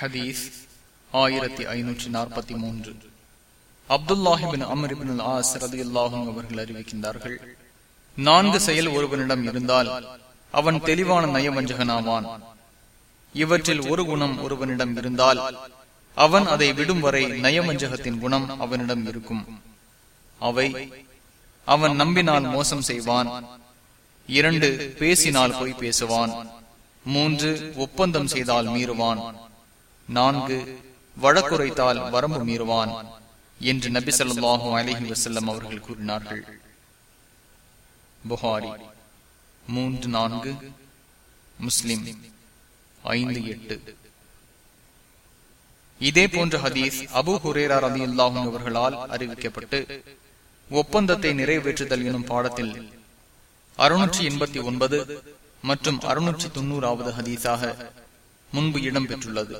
ஹதீஸ் ஆயிரத்தி ஐநூற்றி நாற்பத்தி மூன்று. அப்துல்லாஹிபின் அமரிபின் ஆஸ் ரதி அல்லாஹும் அவர்கள் அறிவிக்கின்றார்கள் நான்கு செயல் ஒருவனிடம் இருந்தால் அவன் தெளிவான நயவஞ்சகனாவான். இவற்றில் ஒரு குணம் ஒருவனிடம் இருந்தால் அவன் அதை விடும் வரை நயவஞ்சகத்தின் குணம் அவனிடம் இருக்கும். அவை அவன் நம்பினால் மோசம் செய்வான் இரண்டு பேசினால் பொய் பேசுவான் மூன்று ஒப்பந்தம் செய்தால் மீறுவான் நான்கு வழக்குரைத்தால் வரம்பு மீறுவான் என்று நபி சொல்லாஹு அலஹி வசல்லம் அவர்கள் கூறினார்கள். புகாரி மூன்று நான்கு முஸ்லிம் ஐந்து எட்டு. இதே போன்ற ஹதீஸ் அபு ஹுரேரா ரதி அல்லாஹும் அவர்களால் அறிவிக்கப்பட்டு ஒப்பந்தத்தை நிறைவேற்றுதல் எனும் பாடத்தில் அறுநூற்றி எண்பத்தி ஒன்பது மற்றும் அறுநூற்றி தொன்னூறாவது ஹதீஸாக முன்பு இடம்பெற்றுள்ளது.